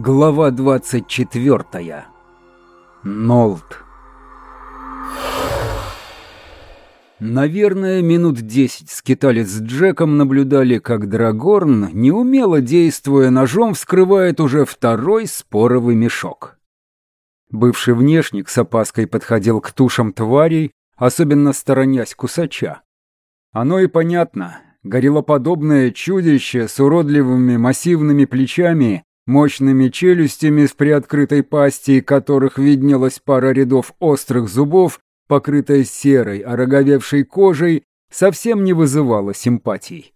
Глава 24. Нолд. Наверное, минут десять скиталец с Джеком наблюдали, как Драгорн, неумело действуя ножом, вскрывает уже второй споровый мешок. Бывший внешник с опаской подходил к тушам тварей, особенно сторонясь кусача. Оно и понятно. Гориллоподобное чудище с уродливыми массивными плечами мощными челюстями в приоткрытой пасти, которых виднелась пара рядов острых зубов, покрытая серой, ороговевшей кожей, совсем не вызывала симпатий.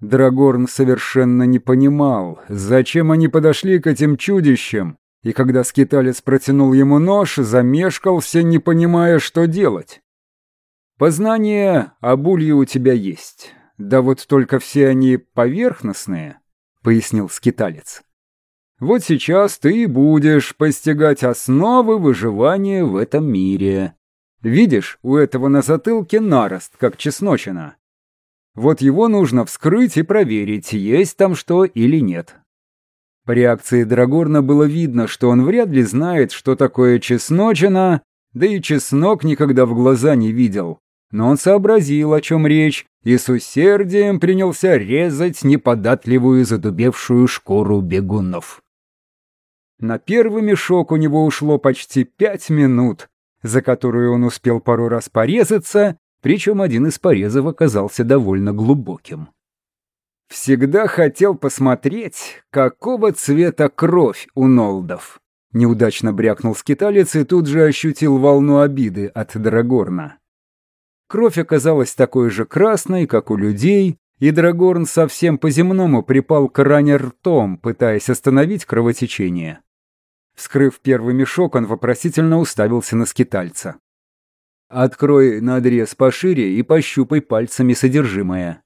Драгорн совершенно не понимал, зачем они подошли к этим чудищам, и когда скиталец протянул ему нож, замешкался, не понимая, что делать. «Познание об улье у тебя есть, да вот только все они поверхностные», пояснил скиталец. Вот сейчас ты будешь постигать основы выживания в этом мире. Видишь, у этого на затылке нарост, как чесночина. Вот его нужно вскрыть и проверить, есть там что или нет. По реакции Драгорна было видно, что он вряд ли знает, что такое чесночина, да и чеснок никогда в глаза не видел но он сообразил, о чем речь, и с усердием принялся резать неподатливую задубевшую шкуру бегунов. На первый мешок у него ушло почти пять минут, за которую он успел пару раз порезаться, причем один из порезов оказался довольно глубоким. Всегда хотел посмотреть, какого цвета кровь у Нолдов. Неудачно брякнул скиталец и тут же ощутил волну обиды от Драгорна. Кровь оказалась такой же красной, как у людей, и Драгорн совсем по-земному припал к ране ртом, пытаясь остановить кровотечение. Вскрыв первый мешок, он вопросительно уставился на скитальца. «Открой надрез пошире и пощупай пальцами содержимое».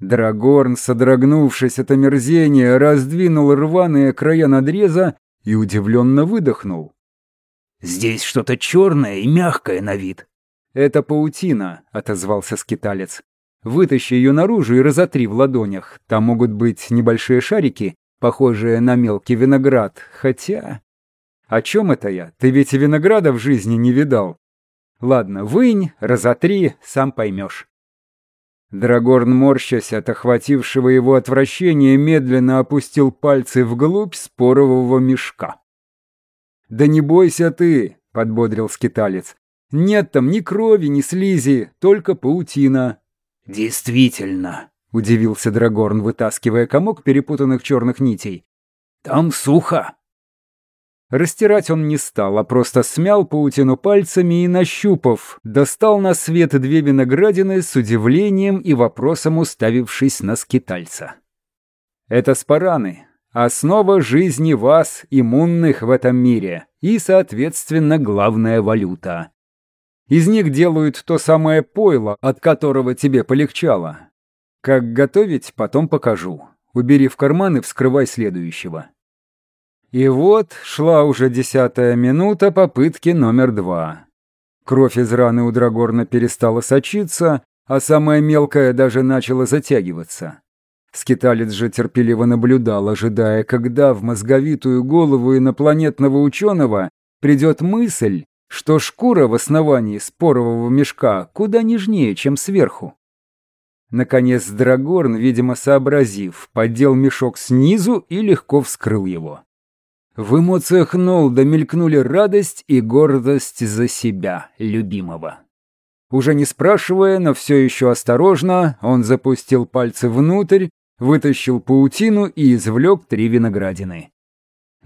Драгорн, содрогнувшись от омерзения, раздвинул рваные края надреза и удивленно выдохнул. «Здесь что-то черное и мягкое на вид», «Это паутина», — отозвался скиталец. «Вытащи ее наружу и разотри в ладонях. Там могут быть небольшие шарики, похожие на мелкий виноград. Хотя...» «О чем это я? Ты ведь и винограда в жизни не видал». «Ладно, вынь, разотри, сам поймешь». Драгорн, морщась от охватившего его отвращения, медленно опустил пальцы вглубь спорового мешка. «Да не бойся ты», — подбодрил скиталец. Нет там ни крови, ни слизи, только паутина». «Действительно», — удивился Драгорн, вытаскивая комок перепутанных черных нитей. «Там сухо». Растирать он не стал, а просто смял паутину пальцами и, нащупав, достал на свет две виноградины с удивлением и вопросом уставившись на скитальца. «Это спараны, основа жизни вас, иммунных в этом мире, и, соответственно, главная валюта. Из них делают то самое пойло, от которого тебе полегчало. Как готовить, потом покажу. Убери в карман и вскрывай следующего. И вот шла уже десятая минута попытки номер два. Кровь из раны у Драгорна перестала сочиться, а самая мелкая даже начала затягиваться. Скиталец же терпеливо наблюдал, ожидая, когда в мозговитую голову инопланетного ученого придет мысль, что шкура в основании спорового мешка куда нежнее, чем сверху. Наконец Драгорн, видимо сообразив, поддел мешок снизу и легко вскрыл его. В эмоциях Нолда мелькнули радость и гордость за себя, любимого. Уже не спрашивая, но все еще осторожно, он запустил пальцы внутрь, вытащил паутину и извлек три виноградины.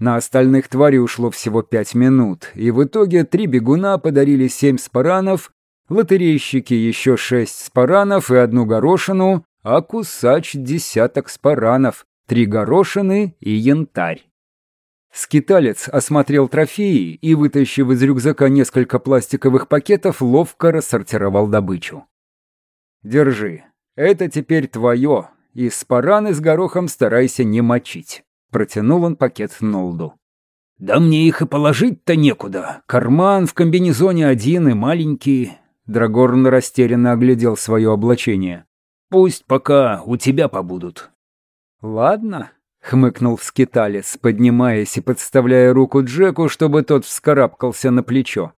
На остальных тварей ушло всего пять минут, и в итоге три бегуна подарили семь спаранов, лотерейщики еще шесть спаранов и одну горошину, а кусач десяток спаранов, три горошины и янтарь. Скиталец осмотрел трофеи и, вытащив из рюкзака несколько пластиковых пакетов, ловко рассортировал добычу. «Держи, это теперь твое, и спараны с горохом старайся не мочить». Протянул он пакет Нолду. «Да мне их и положить-то некуда. Карман в комбинезоне один и маленький». Драгорн растерянно оглядел свое облачение. «Пусть пока у тебя побудут». «Ладно», хмыкнул скиталец, поднимаясь и подставляя руку Джеку, чтобы тот вскарабкался на плечо.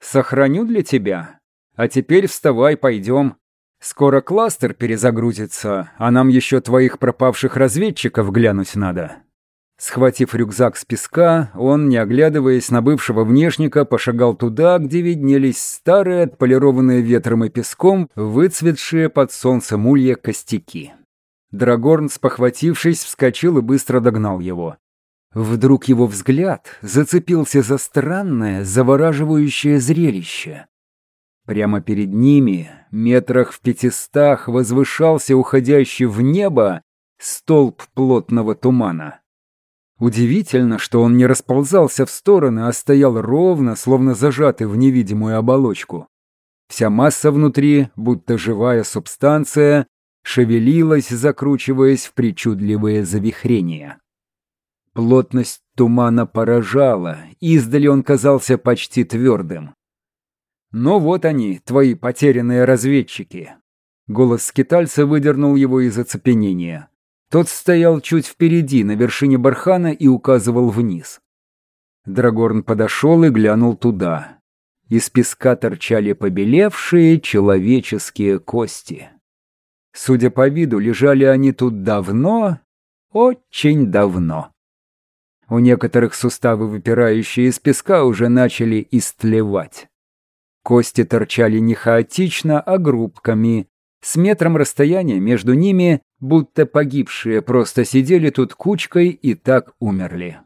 «Сохраню для тебя. А теперь вставай, пойдем. Скоро кластер перезагрузится, а нам еще твоих пропавших разведчиков глянуть надо». Схватив рюкзак с песка, он, не оглядываясь на бывшего внешника, пошагал туда, где виднелись старые, отполированные ветром и песком, выцветшие под солнцем улья костяки. Драгорн, спохватившись, вскочил и быстро догнал его. Вдруг его взгляд зацепился за странное, завораживающее зрелище. Прямо перед ними, метрах в пятистах, возвышался уходящий в небо столб плотного тумана. Удивительно, что он не расползался в стороны, а стоял ровно, словно зажатый в невидимую оболочку. Вся масса внутри, будто живая субстанция, шевелилась, закручиваясь в причудливые завихрения. Плотность тумана поражала, издали он казался почти твердым. «Ну вот они, твои потерянные разведчики!» Голос скитальца выдернул его из оцепенения. Тот стоял чуть впереди, на вершине бархана, и указывал вниз. Драгорн подошел и глянул туда. Из песка торчали побелевшие человеческие кости. Судя по виду, лежали они тут давно, очень давно. У некоторых суставы, выпирающие из песка, уже начали истлевать. Кости торчали не хаотично, а группками. С метром расстояния между ними, будто погибшие, просто сидели тут кучкой и так умерли.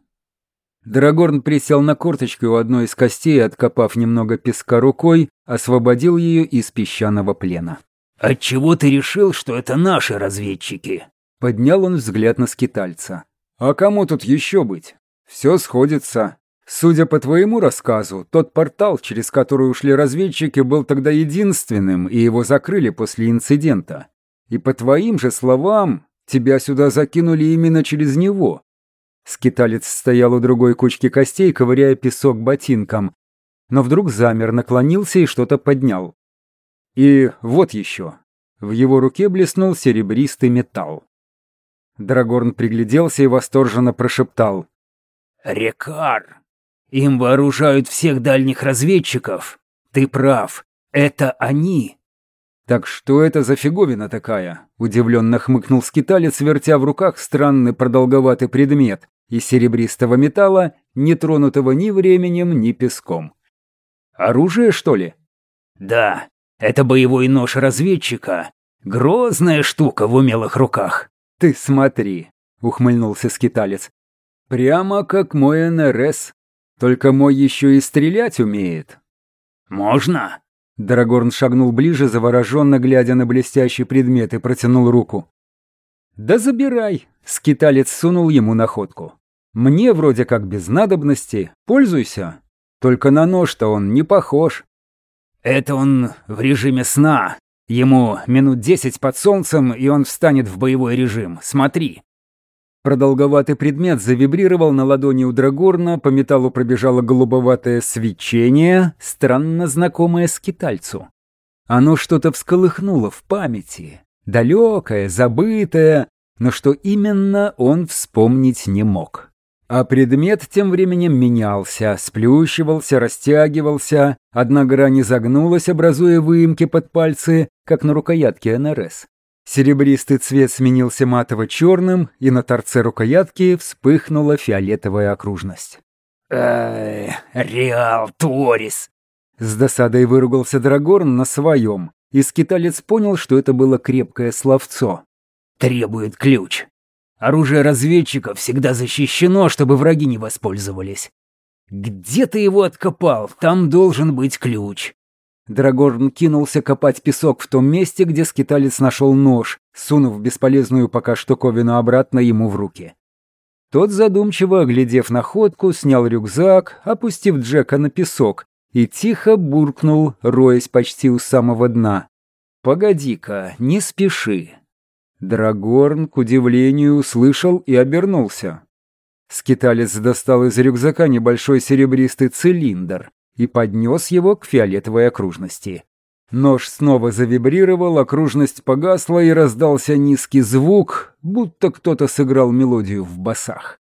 Драгорн присел на корточки у одной из костей, откопав немного песка рукой, освободил ее из песчаного плена. «Отчего ты решил, что это наши разведчики?» Поднял он взгляд на скитальца. «А кому тут еще быть? Все сходится. Судя по твоему рассказу, тот портал, через который ушли разведчики, был тогда единственным, и его закрыли после инцидента. И по твоим же словам, тебя сюда закинули именно через него». Скиталец стоял у другой кучки костей, ковыряя песок ботинком, но вдруг замер, наклонился и что-то поднял. И вот еще. В его руке блеснул серебристый металл. Драгорн пригляделся и восторженно прошептал. «Рекар! Им вооружают всех дальних разведчиков. Ты прав, это они!» «Так что это за фиговина такая?» — удивленно хмыкнул скиталец, вертя в руках странный продолговатый предмет из серебристого металла, не тронутого ни временем, ни песком. «Оружие, что ли?» «Да, это боевой нож разведчика. Грозная штука в умелых руках. Ты смотри, ухмыльнулся скиталец. Прямо как мой НРС. Только мой еще и стрелять умеет. Можно? Драгорн шагнул ближе, завороженно глядя на блестящий предмет и протянул руку. «Да забирай!» — скиталец сунул ему находку. «Мне вроде как без надобности. Пользуйся. Только на нож-то он не похож. Это он в режиме сна. Ему минут десять под солнцем, и он встанет в боевой режим. Смотри. Продолговатый предмет завибрировал на ладони у Драгорна, по металлу пробежало голубоватое свечение, странно знакомое скитальцу. Оно что-то всколыхнуло в памяти, далекое, забытое, но что именно он вспомнить не мог. А предмет тем временем менялся, сплющивался, растягивался, одна грань изогнулась, образуя выемки под пальцы, как на рукоятке НРС. Серебристый цвет сменился матово-черным, и на торце рукоятки вспыхнула фиолетовая окружность. «Эй, Реал Торис!» С досадой выругался Драгорн на своем, и скиталец понял, что это было крепкое словцо. «Требует ключ. Оружие разведчика всегда защищено, чтобы враги не воспользовались. Где ты его откопал? Там должен быть ключ. Драгорн кинулся копать песок в том месте, где скиталец нашел нож, сунув бесполезную пока штуковину обратно ему в руки. Тот, задумчиво оглядев находку, снял рюкзак, опустив Джека на песок, и тихо буркнул, роясь почти у самого дна. «Погоди-ка, не спеши. Драгорн, к удивлению, услышал и обернулся. Скиталец достал из рюкзака небольшой серебристый цилиндр и поднес его к фиолетовой окружности. Нож снова завибрировал, окружность погасла и раздался низкий звук, будто кто-то сыграл мелодию в басах.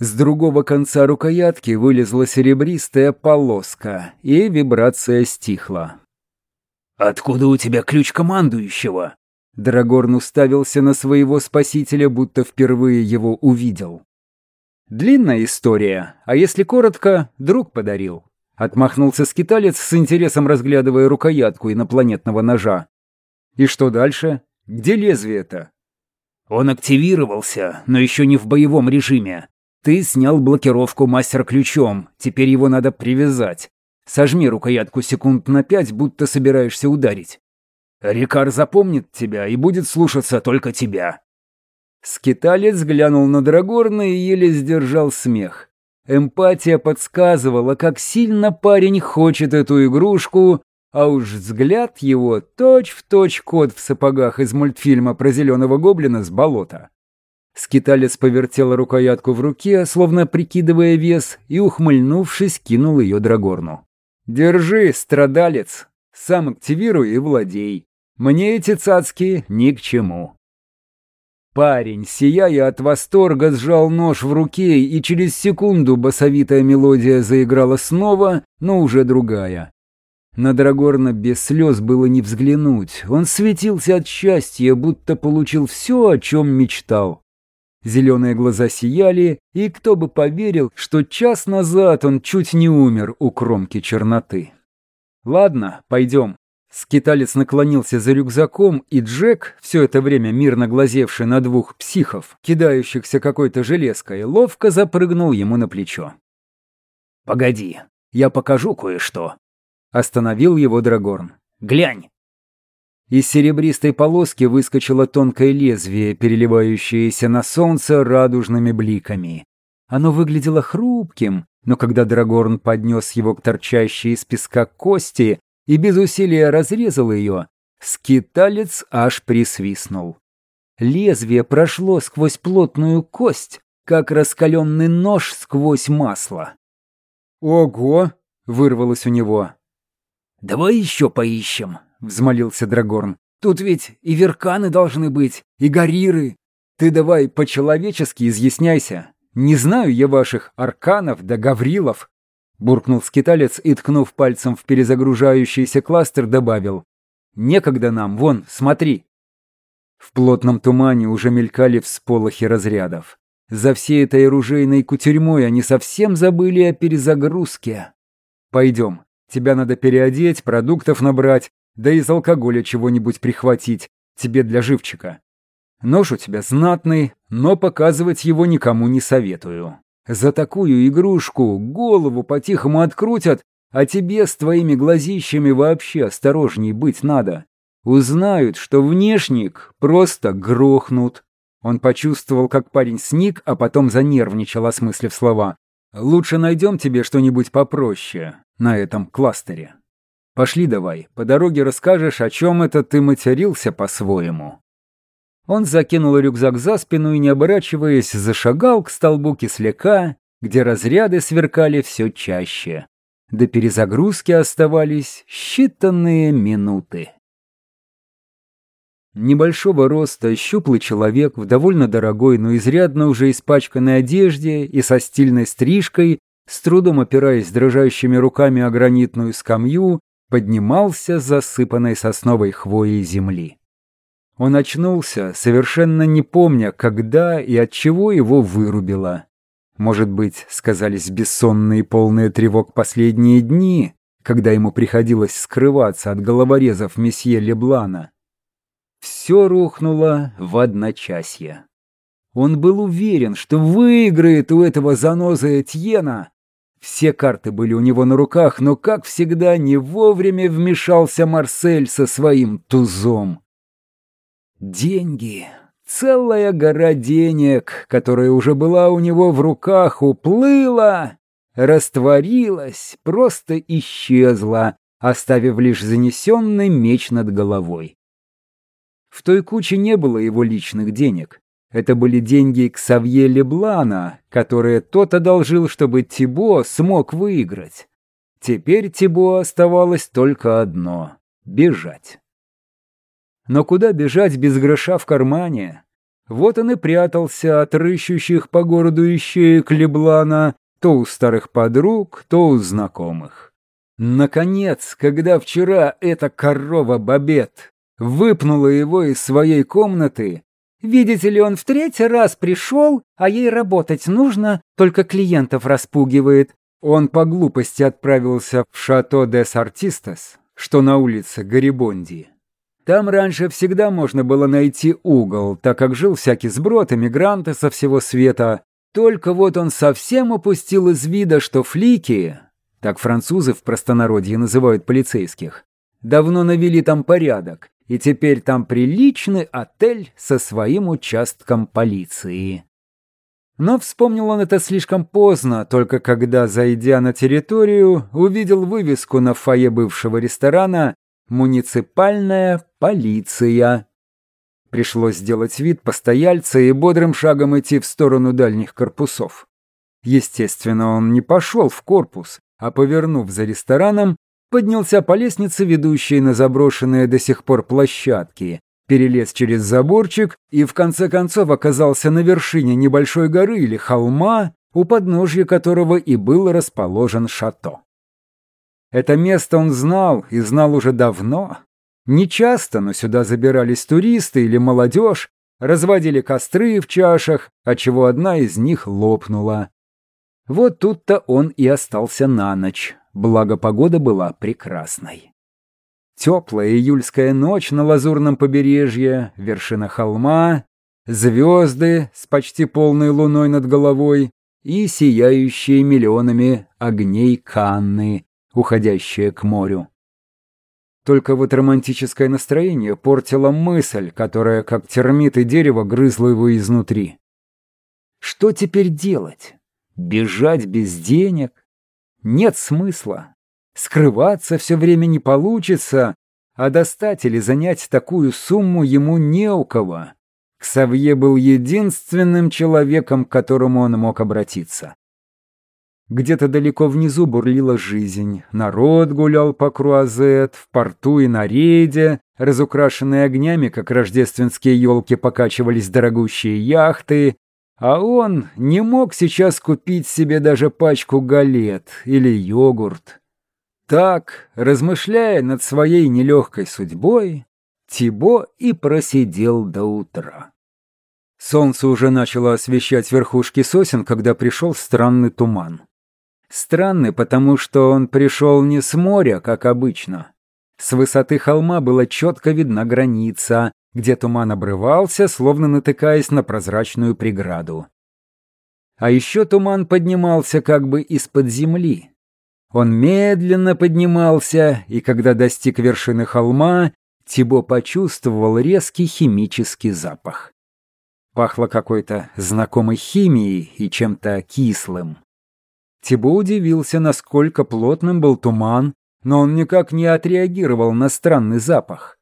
С другого конца рукоятки вылезла серебристая полоска, и вибрация стихла. «Откуда у тебя ключ командующего?» Драгорн уставился на своего спасителя, будто впервые его увидел. «Длинная история, а если коротко, друг подарил». Отмахнулся скиталец с интересом, разглядывая рукоятку инопланетного ножа. «И что дальше? Где лезвие-то?» «Он активировался, но еще не в боевом режиме. Ты снял блокировку мастер-ключом, теперь его надо привязать. Сожми рукоятку секунд на пять, будто собираешься ударить. Рикар запомнит тебя и будет слушаться только тебя». Скиталец глянул на Драгорна и еле сдержал смех. Эмпатия подсказывала, как сильно парень хочет эту игрушку, а уж взгляд его точь-в-точь точь кот в сапогах из мультфильма про зеленого гоблина с болота. Скиталец повертел рукоятку в руке, словно прикидывая вес, и, ухмыльнувшись, кинул ее Драгорну. «Держи, страдалец! Сам активируй и владей. Мне эти цацки ни к чему». Парень, сияя от восторга, сжал нож в руке, и через секунду басовитая мелодия заиграла снова, но уже другая. На Драгорна без слез было не взглянуть. Он светился от счастья, будто получил все, о чем мечтал. Зеленые глаза сияли, и кто бы поверил, что час назад он чуть не умер у кромки черноты. «Ладно, пойдем», Скиталец наклонился за рюкзаком, и Джек, все это время мирно глазевший на двух психов, кидающихся какой-то железкой, ловко запрыгнул ему на плечо. «Погоди, я покажу кое-что», — остановил его Драгорн. «Глянь». Из серебристой полоски выскочило тонкое лезвие, переливающееся на солнце радужными бликами. Оно выглядело хрупким, но когда Драгорн поднес его к торчащей из песка кости, и без усилия разрезал ее, скиталец аж присвистнул. Лезвие прошло сквозь плотную кость, как раскаленный нож сквозь масло. «Ого!» — вырвалось у него. «Давай еще поищем», — взмолился Драгорн. «Тут ведь и верканы должны быть, и гориры. Ты давай по-человечески изъясняйся. Не знаю я ваших арканов да гаврилов. Буркнул скиталец и, ткнув пальцем в перезагружающийся кластер, добавил. «Некогда нам, вон, смотри!» В плотном тумане уже мелькали всполохи разрядов. За всей этой оружейной кутерьмой они совсем забыли о перезагрузке. «Пойдем, тебя надо переодеть, продуктов набрать, да из алкоголя чего-нибудь прихватить, тебе для живчика. Нож у тебя знатный, но показывать его никому не советую». За такую игрушку голову по-тихому открутят, а тебе с твоими глазищами вообще осторожней быть надо. Узнают, что внешник просто грохнут. Он почувствовал, как парень сник, а потом занервничал, осмыслив слова. «Лучше найдем тебе что-нибудь попроще на этом кластере. Пошли давай, по дороге расскажешь, о чем это ты матерился по-своему». Он закинул рюкзак за спину и, не оборачиваясь, зашагал к столбу кисляка, где разряды сверкали все чаще. До перезагрузки оставались считанные минуты. Небольшого роста, щуплый человек в довольно дорогой, но изрядно уже испачканной одежде и со стильной стрижкой, с трудом опираясь дрожащими руками о гранитную скамью, поднимался с засыпанной сосновой хвоей земли. Он очнулся, совершенно не помня, когда и от чего его вырубило. Может быть, сказались бессонные полные тревог последние дни, когда ему приходилось скрываться от головорезов месье Леблана. Все рухнуло в одночасье. Он был уверен, что выиграет у этого заноза Этьена. Все карты были у него на руках, но, как всегда, не вовремя вмешался Марсель со своим тузом. Деньги. Целая гора денег, которая уже была у него в руках, уплыла, растворилась, просто исчезла, оставив лишь занесенный меч над головой. В той куче не было его личных денег. Это были деньги Ксавье Леблана, которые тот одолжил, чтобы Тибо смог выиграть. Теперь Тибо оставалось только одно — бежать. Но куда бежать без гроша в кармане? Вот он и прятался от рыщущих по городу ищеек Леблана то у старых подруг, то у знакомых. Наконец, когда вчера эта корова Бабет выпнула его из своей комнаты, видите ли, он в третий раз пришел, а ей работать нужно, только клиентов распугивает. Он по глупости отправился в Шато де Сартистас, что на улице Гарибонди. Там раньше всегда можно было найти угол, так как жил всякий сброд, эмигранты со всего света. Только вот он совсем упустил из вида, что флики, так французы в простонародье называют полицейских, давно навели там порядок, и теперь там приличный отель со своим участком полиции. Но вспомнил он это слишком поздно, только когда, зайдя на территорию, увидел вывеску на фойе бывшего ресторана Муниципальная полиция. Пришлось сделать вид постояльца и бодрым шагом идти в сторону дальних корпусов. Естественно, он не пошел в корпус, а, повернув за рестораном, поднялся по лестнице, ведущей на заброшенные до сих пор площадки, перелез через заборчик и в конце концов оказался на вершине небольшой горы или холма, у подножья которого и был расположен шато. Это место он знал и знал уже давно. Не часто, но сюда забирались туристы или молодежь, разводили костры в чашах, отчего одна из них лопнула. Вот тут-то он и остался на ночь, благо погода была прекрасной. Теплая июльская ночь на лазурном побережье, вершина холма, звезды с почти полной луной над головой и сияющие миллионами огней Канны, уходящее к морю. Только вот романтическое настроение портило мысль, которая, как термит и дерево, грызла его изнутри. Что теперь делать? Бежать без денег? Нет смысла. Скрываться все время не получится, а достать или занять такую сумму ему не у кого. Ксавье был единственным человеком, к которому он мог обратиться. Где-то далеко внизу бурлила жизнь. Народ гулял по круазет, в порту и на рейде. Разукрашенные огнями, как рождественские елки, покачивались дорогущие яхты. А он не мог сейчас купить себе даже пачку галет или йогурт. Так, размышляя над своей нелегкой судьбой, Тибо и просидел до утра. Солнце уже начало освещать верхушки сосен, когда пришел странный туман. Странный, потому что он пришел не с моря, как обычно. С высоты холма была четко видна граница, где туман обрывался, словно натыкаясь на прозрачную преграду. А еще туман поднимался как бы из-под земли. Он медленно поднимался, и когда достиг вершины холма, Тибо почувствовал резкий химический запах. Пахло какой-то знакомой химией и чем-то кислым. Тибо удивился, насколько плотным был туман, но он никак не отреагировал на странный запах.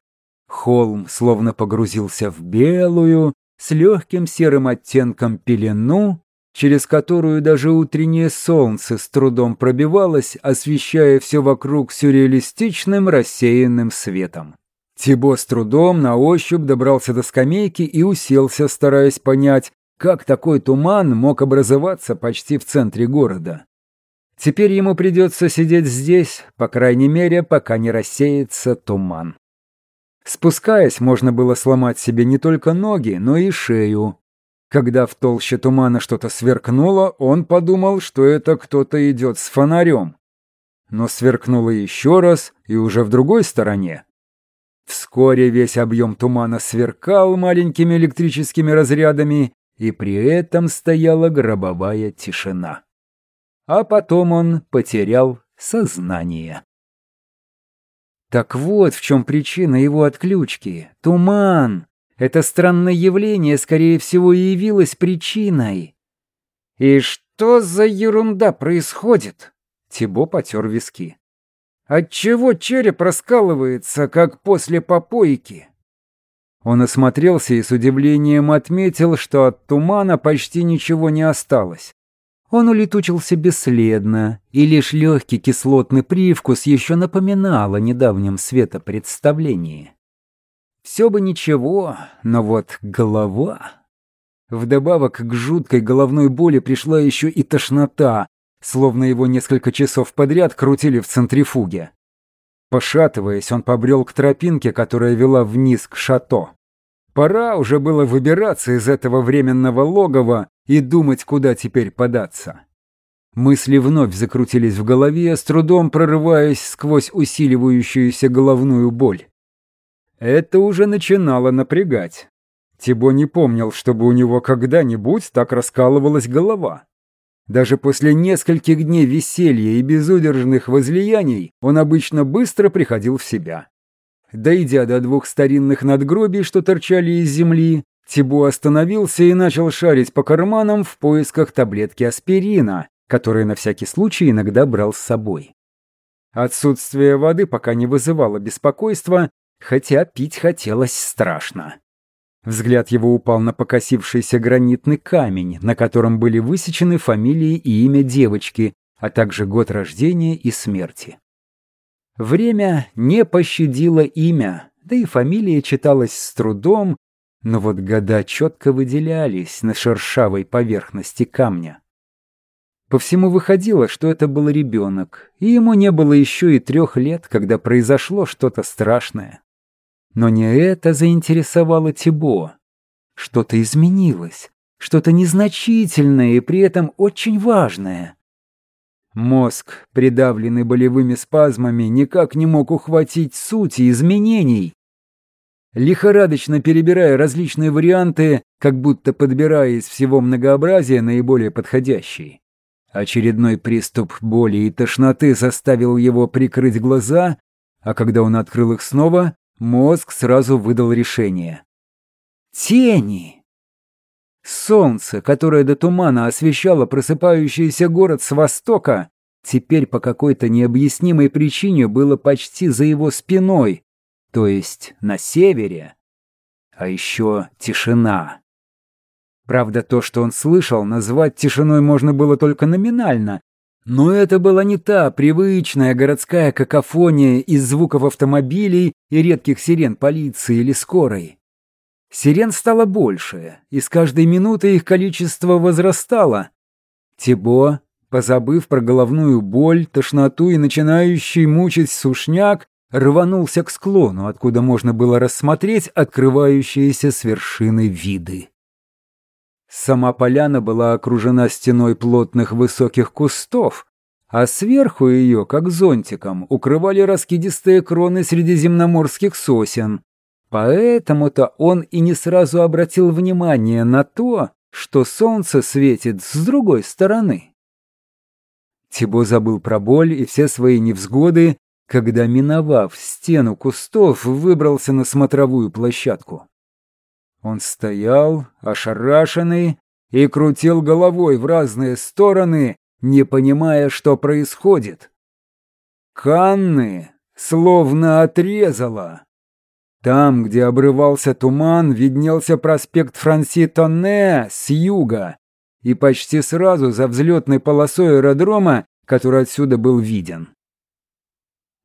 Холм словно погрузился в белую, с легким серым оттенком пелену, через которую даже утреннее солнце с трудом пробивалось, освещая все вокруг сюрреалистичным рассеянным светом. Тибо с трудом на ощупь добрался до скамейки и уселся, стараясь понять, как такой туман мог образоваться почти в центре города? Теперь ему придется сидеть здесь, по крайней мере, пока не рассеется туман. Спускаясь, можно было сломать себе не только ноги, но и шею. Когда в толще тумана что-то сверкнуло, он подумал, что это кто-то идет с фонарем. Но сверкнуло еще раз, и уже в другой стороне. Вскоре весь объем тумана сверкал маленькими электрическими разрядами, и при этом стояла гробовая тишина. А потом он потерял сознание. Так вот в чем причина его отключки. Туман. Это странное явление, скорее всего, и явилось причиной. «И что за ерунда происходит?» Тибо потер виски. «Отчего череп раскалывается, как после попойки?» Он осмотрелся и с удивлением отметил, что от тумана почти ничего не осталось. Он улетучился бесследно, и лишь легкий кислотный привкус еще напоминал о недавнем светопредставлении. Все бы ничего, но вот голова... Вдобавок к жуткой головной боли пришла еще и тошнота, словно его несколько часов подряд крутили в центрифуге. Пошатываясь, он побрел к тропинке, которая вела вниз к шато. Пора уже было выбираться из этого временного логова и думать, куда теперь податься. Мысли вновь закрутились в голове, с трудом прорываясь сквозь усиливающуюся головную боль. Это уже начинало напрягать. Тибо не помнил, чтобы у него когда-нибудь так раскалывалась голова. Даже после нескольких дней веселья и безудержных возлияний он обычно быстро приходил в себя. Дойдя до двух старинных надгробий, что торчали из земли, Тибо остановился и начал шарить по карманам в поисках таблетки аспирина, которые на всякий случай иногда брал с собой. Отсутствие воды пока не вызывало беспокойства, хотя пить хотелось страшно. Взгляд его упал на покосившийся гранитный камень, на котором были высечены фамилии и имя девочки, а также год рождения и смерти. Время не пощадило имя, да и фамилия читалась с трудом, но вот года четко выделялись на шершавой поверхности камня. По всему выходило, что это был ребенок, и ему не было еще и трех лет, когда произошло что-то страшное. Но не это заинтересовало Тибо. Что-то изменилось, что-то незначительное и при этом очень важное. Мозг, придавленный болевыми спазмами, никак не мог ухватить сути изменений. Лихорадочно перебирая различные варианты, как будто подбирая из всего многообразия наиболее подходящий. Очередной приступ боли и тошноты заставил его прикрыть глаза, а когда он открыл их снова, Мозг сразу выдал решение. Тени! Солнце, которое до тумана освещало просыпающийся город с востока, теперь по какой-то необъяснимой причине было почти за его спиной, то есть на севере. А еще тишина. Правда, то, что он слышал, назвать тишиной можно было только номинально, но это была не та привычная городская какофония из звуков автомобилей и редких сирен полиции или скорой. Сирен стало больше, и с каждой минутой их количество возрастало. Тибо, позабыв про головную боль, тошноту и начинающий мучить сушняк, рванулся к склону, откуда можно было рассмотреть открывающиеся с вершины виды. Сама поляна была окружена стеной плотных высоких кустов, а сверху ее, как зонтиком, укрывали раскидистые кроны средиземноморских сосен. Поэтому-то он и не сразу обратил внимание на то, что солнце светит с другой стороны. Тибо забыл про боль и все свои невзгоды, когда, миновав стену кустов, выбрался на смотровую площадку. Он стоял, ошарашенный, и крутил головой в разные стороны, не понимая, что происходит. Канны словно отрезало. Там, где обрывался туман, виднелся проспект Франси-Тонне с юга, и почти сразу за взлетной полосой аэродрома, который отсюда был виден.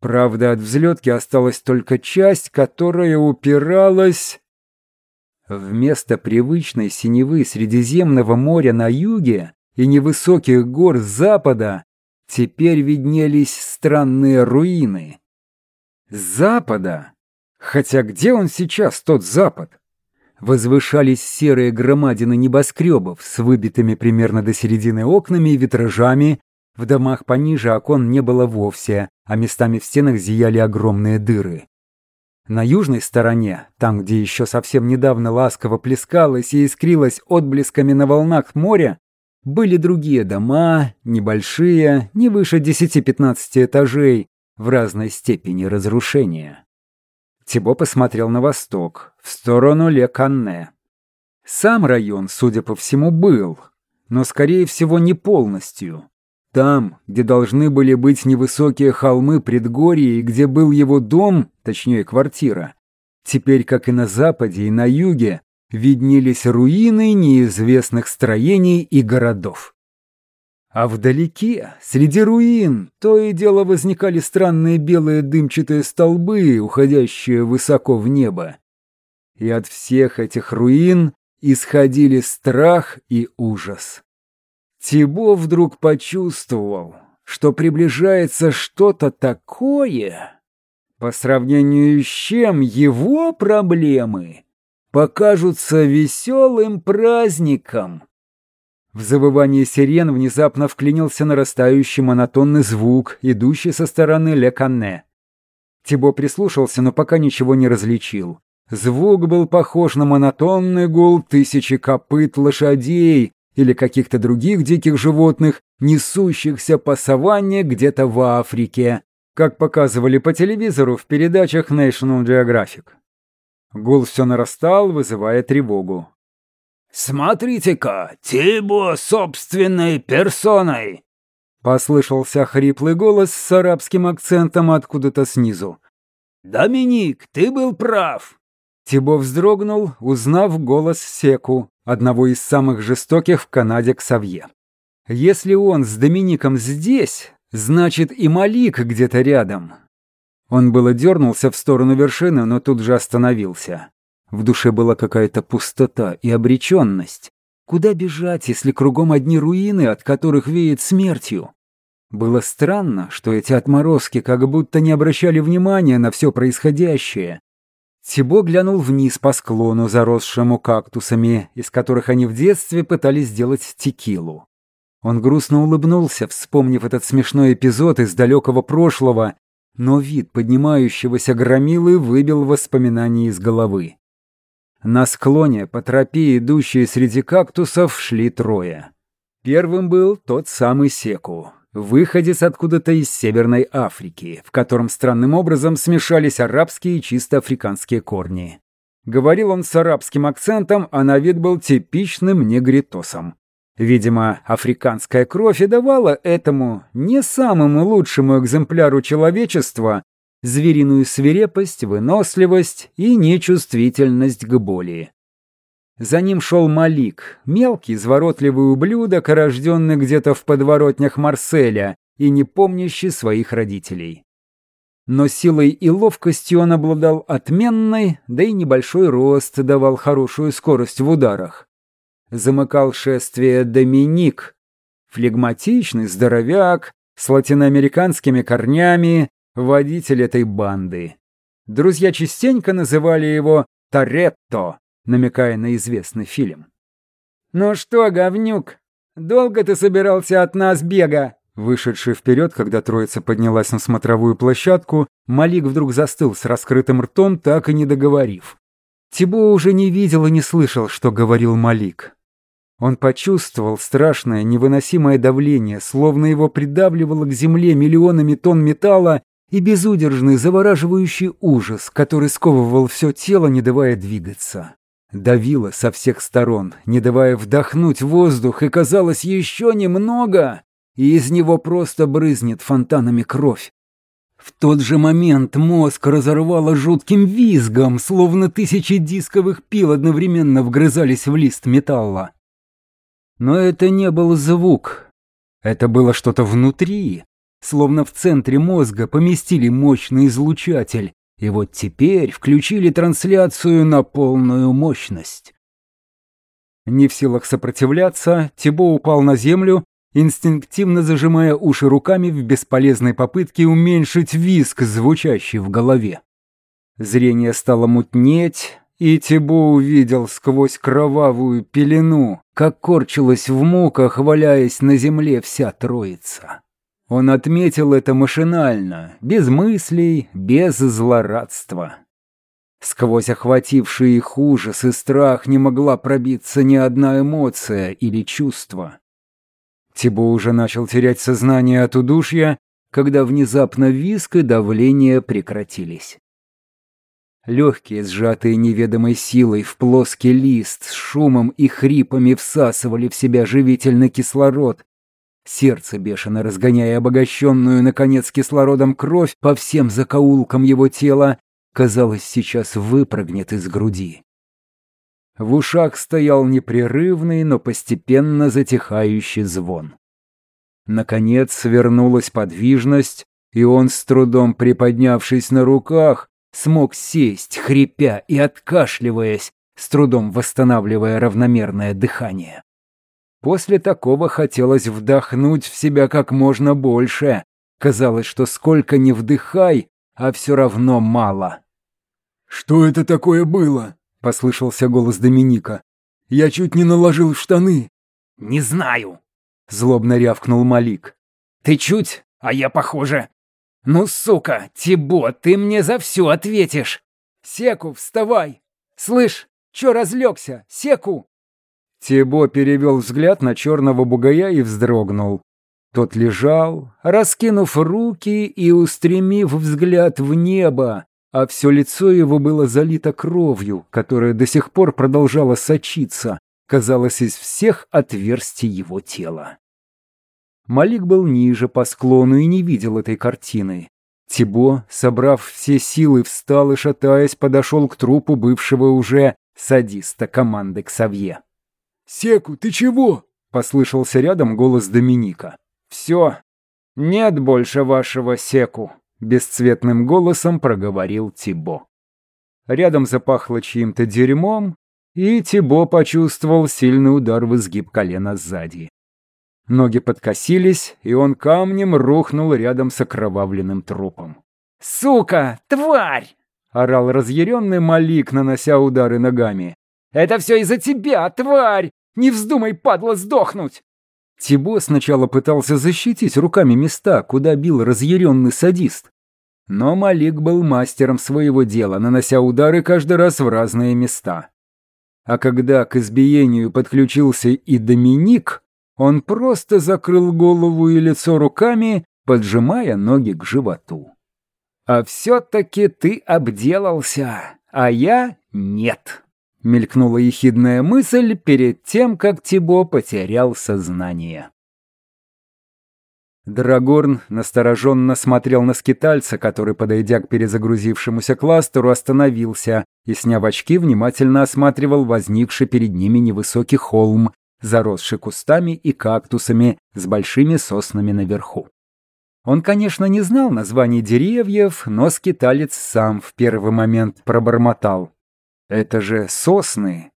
Правда, от взлетки осталась только часть, которая упиралась Вместо привычной синевы Средиземного моря на юге и невысоких гор запада теперь виднелись странные руины. Запада? Хотя где он сейчас, тот запад? Возвышались серые громадины небоскребов с выбитыми примерно до середины окнами и витражами, в домах пониже окон не было вовсе, а местами в стенах зияли огромные дыры. На южной стороне, там, где еще совсем недавно ласково плескалось и искрилось отблесками на волнах моря, были другие дома, небольшие, не выше 10-15 этажей, в разной степени разрушения. Тибо посмотрел на восток, в сторону Ле-Канне. Сам район, судя по всему, был, но, скорее всего, не полностью. Там, где должны были быть невысокие холмы предгорья и где был его дом, точнее квартира, теперь, как и на западе и на юге, виднелись руины неизвестных строений и городов. А вдалеке, среди руин, то и дело возникали странные белые дымчатые столбы, уходящие высоко в небо. И от всех этих руин исходили страх и ужас. Тибо вдруг почувствовал, что приближается что-то такое, по сравнению с чем его проблемы покажутся веселым праздником. В завывании сирен внезапно вклинился нарастающий монотонный звук, идущий со стороны Ле Канне. Тибо прислушался, но пока ничего не различил. Звук был похож на монотонный гул тысячи копыт лошадей или каких-то других диких животных, несущихся по саванне где-то в Африке, как показывали по телевизору в передачах National Geographic. Гул все нарастал, вызывая тревогу. «Смотрите-ка, Тибо собственной персоной!» Послышался хриплый голос с арабским акцентом откуда-то снизу. «Доминик, ты был прав!» Тибо вздрогнул, узнав голос Секу, одного из самых жестоких в Канаде Ксавье. Если он с Домиником здесь, значит и Малик где-то рядом. Он было дернулся в сторону вершины, но тут же остановился. В душе была какая-то пустота и обреченность. Куда бежать, если кругом одни руины, от которых веет смертью? Было странно, что эти отморозки как будто не обращали внимания на все происходящее. Тибо глянул вниз по склону, заросшему кактусами, из которых они в детстве пытались сделать текилу. Он грустно улыбнулся, вспомнив этот смешной эпизод из далекого прошлого, но вид поднимающегося громилы выбил воспоминания из головы. На склоне по тропе, идущей среди кактусов, шли трое. Первым был тот самый Секу, выходец откуда-то из Северной Африки, в котором странным образом смешались арабские и чисто африканские корни. Говорил он с арабским акцентом, а на вид был типичным негритосом. Видимо, африканская кровь и давала этому не самому лучшему экземпляру человечества звериную свирепость, выносливость и нечувствительность к боли. За ним шел Малик, мелкий, изворотливый ублюдок, рожденный где-то в подворотнях Марселя и не помнящий своих родителей. Но силой и ловкостью он обладал отменной, да и небольшой рост давал хорошую скорость в ударах. Замыкал шествие Доминик, флегматичный здоровяк, с латиноамериканскими корнями, водитель этой банды. Друзья частенько называли его Торетто, намекая на известный фильм. «Ну что, говнюк, долго ты собирался от нас бега?» Вышедший вперед, когда троица поднялась на смотровую площадку, Малик вдруг застыл с раскрытым ртом, так и не договорив. Тибо уже не видел и не слышал, что говорил Малик. Он почувствовал страшное, невыносимое давление, словно его придавливало к земле миллионами тонн металла и безудержный, завораживающий ужас, который сковывал все тело, не давая двигаться. Давило со всех сторон, не давая вдохнуть воздух, и казалось еще немного, и из него просто брызнет фонтанами кровь. В тот же момент мозг разорвало жутким визгом, словно тысячи дисковых пил одновременно вгрызались в лист металла. Но это не был звук. Это было что-то внутри, Словно в центре мозга поместили мощный излучатель, и вот теперь включили трансляцию на полную мощность. Не в силах сопротивляться, Тибо упал на землю, инстинктивно зажимая уши руками в бесполезной попытке уменьшить виск, звучащий в голове. Зрение стало мутнеть, и Тибо увидел сквозь кровавую пелену, как корчилась в муках, валяясь на земле вся троица. Он отметил это машинально, без мыслей, без злорадства. Сквозь охвативший их ужас и страх не могла пробиться ни одна эмоция или чувство. Тибо уже начал терять сознание от удушья, когда внезапно виск и давление прекратились. Легкие, сжатые неведомой силой в плоский лист, с шумом и хрипами всасывали в себя живительный кислород, Сердце, бешено разгоняя обогащенную, наконец, кислородом кровь по всем закоулкам его тела, казалось, сейчас выпрыгнет из груди. В ушах стоял непрерывный, но постепенно затихающий звон. Наконец вернулась подвижность, и он, с трудом приподнявшись на руках, смог сесть, хрипя и откашливаясь, с трудом восстанавливая равномерное дыхание. После такого хотелось вдохнуть в себя как можно больше. Казалось, что сколько ни вдыхай, а все равно мало. «Что это такое было?» — послышался голос Доминика. «Я чуть не наложил штаны». «Не знаю», — злобно рявкнул Малик. «Ты чуть, а я похоже. Ну, сука, Тибо, ты мне за все ответишь. Секу, вставай. Слышь, чё разлегся? Секу!» Тибо перевел взгляд на черного бугая и вздрогнул. Тот лежал, раскинув руки и устремив взгляд в небо, а все лицо его было залито кровью, которая до сих пор продолжала сочиться, казалось, из всех отверстий его тела. Малик был ниже по склону и не видел этой картины. Тибо, собрав все силы, встал и, шатаясь, подошел к трупу бывшего уже садиста команды Ксавье. «Секу, ты чего?» — послышался рядом голос Доминика. «Все, нет больше вашего Секу», — бесцветным голосом проговорил Тибо. Рядом запахло чьим-то дерьмом, и Тибо почувствовал сильный удар в изгиб колена сзади. Ноги подкосились, и он камнем рухнул рядом с окровавленным трупом. «Сука! Тварь!» — орал разъяренный Малик, нанося удары ногами. «Это все из-за тебя, тварь! Не вздумай, падла, сдохнуть!» Тибо сначала пытался защитить руками места, куда бил разъяренный садист. Но Малик был мастером своего дела, нанося удары каждый раз в разные места. А когда к избиению подключился и Доминик, он просто закрыл голову и лицо руками, поджимая ноги к животу. «А все-таки ты обделался, а я нет», — мелькнула ехидная мысль перед тем, как Тибо потерял сознание. Драгорн настороженно смотрел на скитальца, который, подойдя к перезагрузившемуся кластеру, остановился и, сняв очки, внимательно осматривал возникший перед ними невысокий холм, заросший кустами и кактусами с большими соснами наверху. Он, конечно, не знал названий деревьев, но скиталец сам в первый момент пробормотал. «Это же сосны!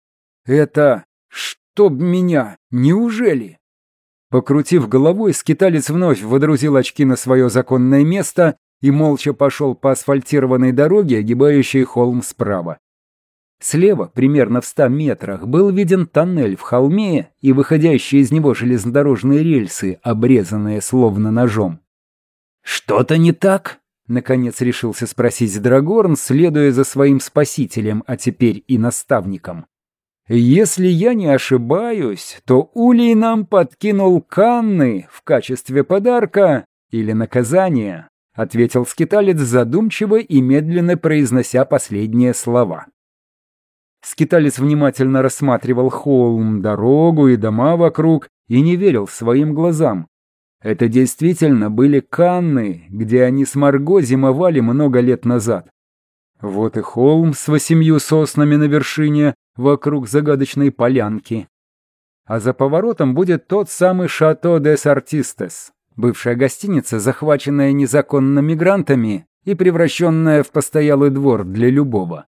Это... чтоб меня! Неужели?» Покрутив головой, скиталец вновь водрузил очки на свое законное место и молча пошел по асфальтированной дороге, огибающей холм справа. Слева, примерно в ста метрах, был виден тоннель в холме и выходящие из него железнодорожные рельсы, обрезанные словно ножом. «Что-то не так?» — наконец решился спросить Драгорн, следуя за своим спасителем, а теперь и наставником. «Если я не ошибаюсь, то Улей нам подкинул канны в качестве подарка или наказания», — ответил скиталец задумчиво и медленно произнося последние слова. Скиталец внимательно рассматривал холм, дорогу и дома вокруг и не верил своим глазам. Это действительно были Канны, где они с Марго зимовали много лет назад. Вот и холм с восемью соснами на вершине вокруг загадочной полянки. А за поворотом будет тот самый Шато де Артистес, бывшая гостиница, захваченная незаконно мигрантами и превращенная в постоялый двор для любого.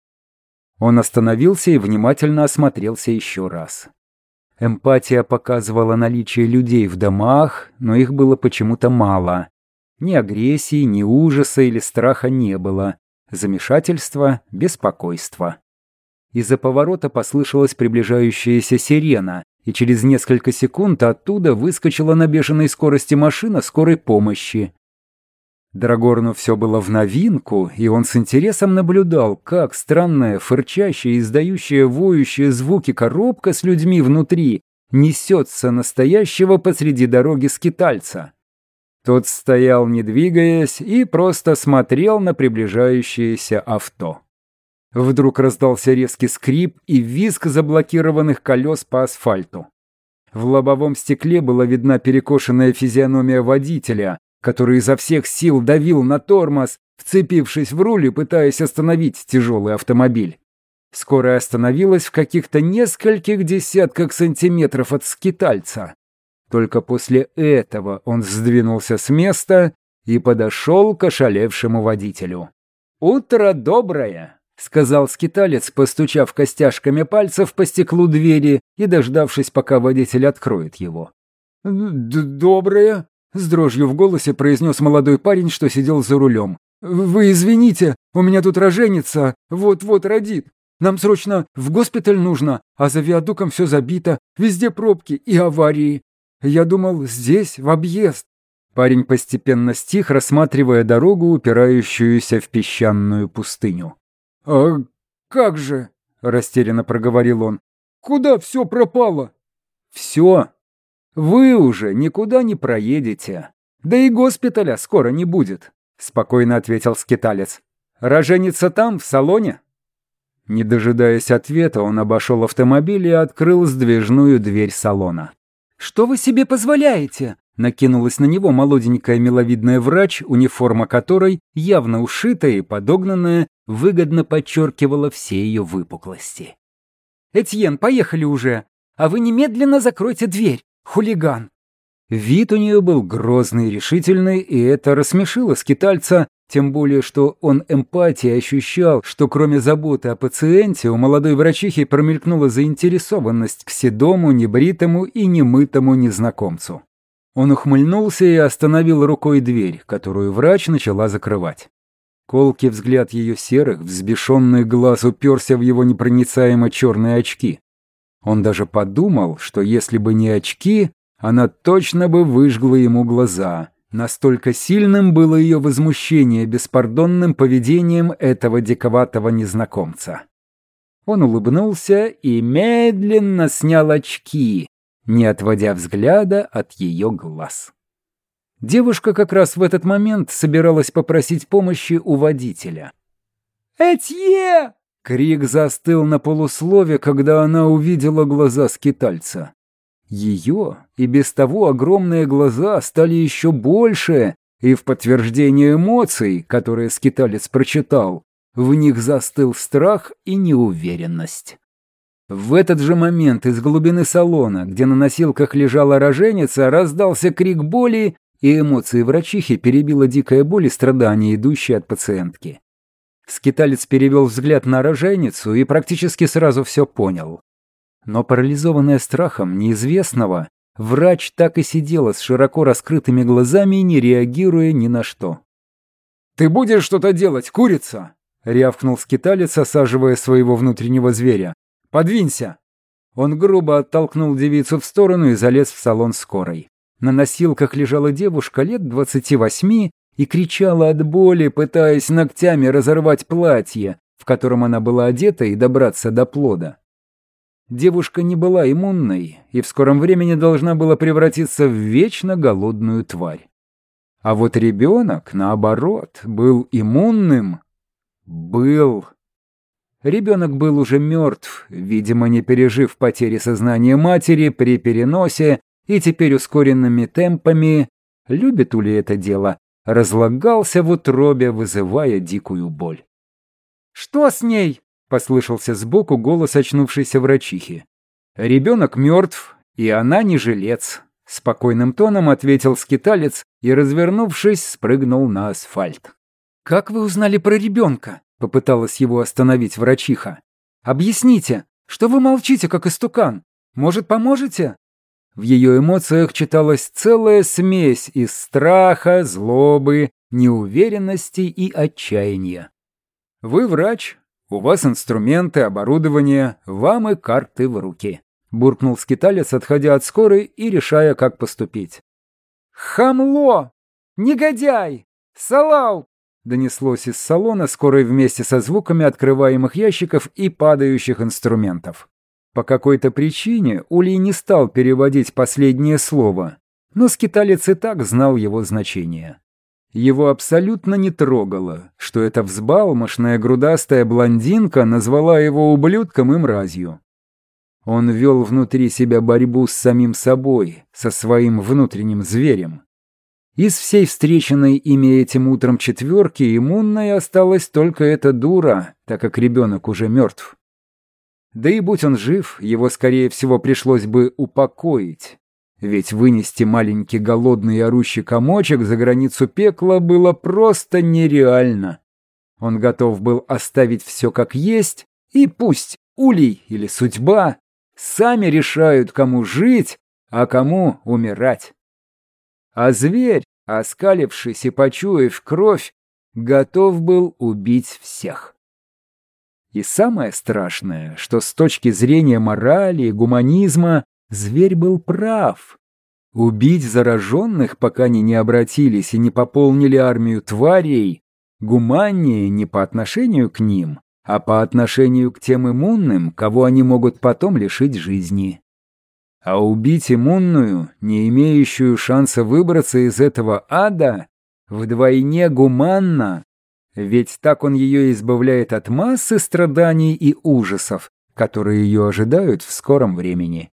Он остановился и внимательно осмотрелся еще раз. Эмпатия показывала наличие людей в домах, но их было почему-то мало. Ни агрессии, ни ужаса или страха не было. Замешательство, беспокойство. Из-за поворота послышалась приближающаяся сирена, и через несколько секунд оттуда выскочила на бешеной скорости машина скорой помощи. Драгорну все было в новинку, и он с интересом наблюдал, как странная, фырчащая, издающая воющие звуки коробка с людьми внутри несется настоящего посреди дороги скитальца. Тот стоял, не двигаясь, и просто смотрел на приближающееся авто. Вдруг раздался резкий скрип и визг заблокированных колес по асфальту. В лобовом стекле была видна перекошенная физиономия водителя, который изо всех сил давил на тормоз, вцепившись в руль и пытаясь остановить тяжелый автомобиль. Скорая остановилась в каких-то нескольких десятках сантиметров от скитальца. Только после этого он сдвинулся с места и подошел к ошалевшему водителю. «Утро доброе!» — сказал скиталец, постучав костяшками пальцев по стеклу двери и дождавшись, пока водитель откроет его. «Доброе!» — с дрожью в голосе произнес молодой парень, что сидел за рулем. «Вы извините, у меня тут роженица, вот-вот родит. Нам срочно в госпиталь нужно, а за виадуком все забито, везде пробки и аварии. Я думал, здесь, в объезд». Парень постепенно стих, рассматривая дорогу, упирающуюся в песчаную пустыню. «А как же?» — растерянно проговорил он. «Куда все пропало?» «Все. Вы уже никуда не проедете. Да и госпиталя скоро не будет», — спокойно ответил скиталец. «Роженица там, в салоне?» Не дожидаясь ответа, он обошел автомобиль и открыл сдвижную дверь салона. «Что вы себе позволяете?» Накинулась на него молоденькая миловидная врач, униформа которой, явно ушитая и подогнанная, выгодно подчеркивала все ее выпуклости. «Этьен, поехали уже! А вы немедленно закройте дверь, хулиган!» Вид у нее был грозный и решительный, и это рассмешило скитальца, тем более, что он эмпатией ощущал, что кроме заботы о пациенте у молодой врачихи промелькнула заинтересованность к седому, небритому и немытому незнакомцу. Он ухмыльнулся и остановил рукой дверь, которую врач начала закрывать. Колкий взгляд ее серых, взбешенный глаз уперся в его непроницаемо черные очки. Он даже подумал, что если бы не очки, она точно бы выжгла ему глаза. Настолько сильным было ее возмущение беспардонным поведением этого диковатого незнакомца. Он улыбнулся и медленно снял очки, не отводя взгляда от ее глаз. Девушка как раз в этот момент собиралась попросить помощи у водителя. «Этье!» Крик застыл на полуслове, когда она увидела глаза скитальца. Ее и без того огромные глаза стали еще больше, и в подтверждение эмоций, которые скиталец прочитал, в них застыл страх и неуверенность. В этот же момент из глубины салона, где на носилках лежала роженица, раздался крик боли, и эмоции врачихи перебила дикая боль и страдания, идущие от пациентки. Скиталец перевел взгляд на роженицу и практически сразу все понял. Но парализованная страхом неизвестного, врач так и сидела с широко раскрытыми глазами, не реагируя ни на что. «Ты будешь что-то делать, курица?» — рявкнул скиталец, осаживая своего внутреннего зверя. «Подвинься!» Он грубо оттолкнул девицу в сторону и залез в салон скорой. На носилках лежала девушка лет двадцати восьми и кричала от боли, пытаясь ногтями разорвать платье, в котором она была одета, и добраться до плода. Девушка не была иммунной и в скором времени должна была превратиться в вечно голодную тварь. А вот ребенок, наоборот, был иммунным. Был. Ребенок был уже мертв, видимо, не пережив потери сознания матери при переносе и теперь ускоренными темпами, любит ли это дело, разлагался в утробе, вызывая дикую боль. «Что с ней?» — послышался сбоку голос очнувшейся врачихи. «Ребенок мертв, и она не жилец», — спокойным тоном ответил скиталец и, развернувшись, спрыгнул на асфальт. «Как вы узнали про ребенка?» — попыталась его остановить врачиха. «Объясните, что вы молчите, как истукан? Может, поможете?» В ее эмоциях читалась целая смесь из страха, злобы, неуверенности и отчаяния. «Вы врач, у вас инструменты, оборудование, вам и карты в руки», — буркнул скиталец, отходя от скорой и решая, как поступить. «Хамло! Негодяй! Салау!» донеслось из салона скорой вместе со звуками открываемых ящиков и падающих инструментов. По какой-то причине Улей не стал переводить последнее слово, но скиталец и так знал его значение. Его абсолютно не трогало, что эта взбалмошная грудастая блондинка назвала его ублюдком и мразью. Он вел внутри себя борьбу с самим собой, со своим внутренним зверем. Из всей встреченной ими этим утром четверки иммунной осталась только эта дура, так как ребенок уже мертв. Да и будь он жив, его, скорее всего, пришлось бы упокоить. ведь вынести маленький голодный и орущий комочек за границу пекла было просто нереально. Он готов был оставить все как есть, и пусть улей или судьба сами решают, кому жить, а кому умирать. А зверь, оскалившись и почуяв кровь, готов был убить всех. И самое страшное, что с точки зрения морали и гуманизма зверь был прав. Убить зараженных, пока они не обратились и не пополнили армию тварей, гуманнее не по отношению к ним, а по отношению к тем иммунным, кого они могут потом лишить жизни. А убить иммунную, не имеющую шанса выбраться из этого ада, вдвойне гуманно, ведь так он ее избавляет от массы страданий и ужасов, которые ее ожидают в скором времени.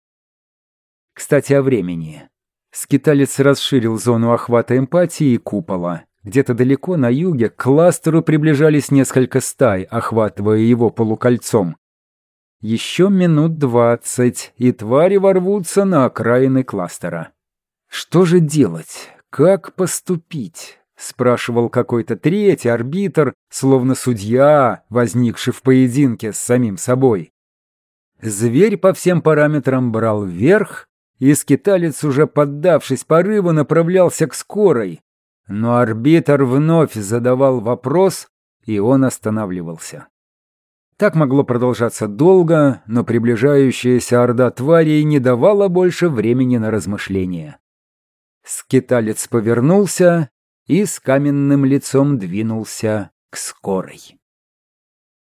Кстати, о времени. Скиталец расширил зону охвата эмпатии и купола. Где-то далеко на юге к кластеру приближались несколько стай, охватывая его полукольцом. Еще минут двадцать, и твари ворвутся на окраины кластера. Что же делать? Как поступить? Спрашивал какой-то третий арбитр, словно судья, возникший в поединке с самим собой. Зверь по всем параметрам брал вверх, и скиталец, уже поддавшись порыву, направлялся к скорой. Но арбитр вновь задавал вопрос, и он останавливался. Так могло продолжаться долго, но приближающаяся орда тварей не давала больше времени на размышления. Скиталец повернулся и с каменным лицом двинулся к скорой.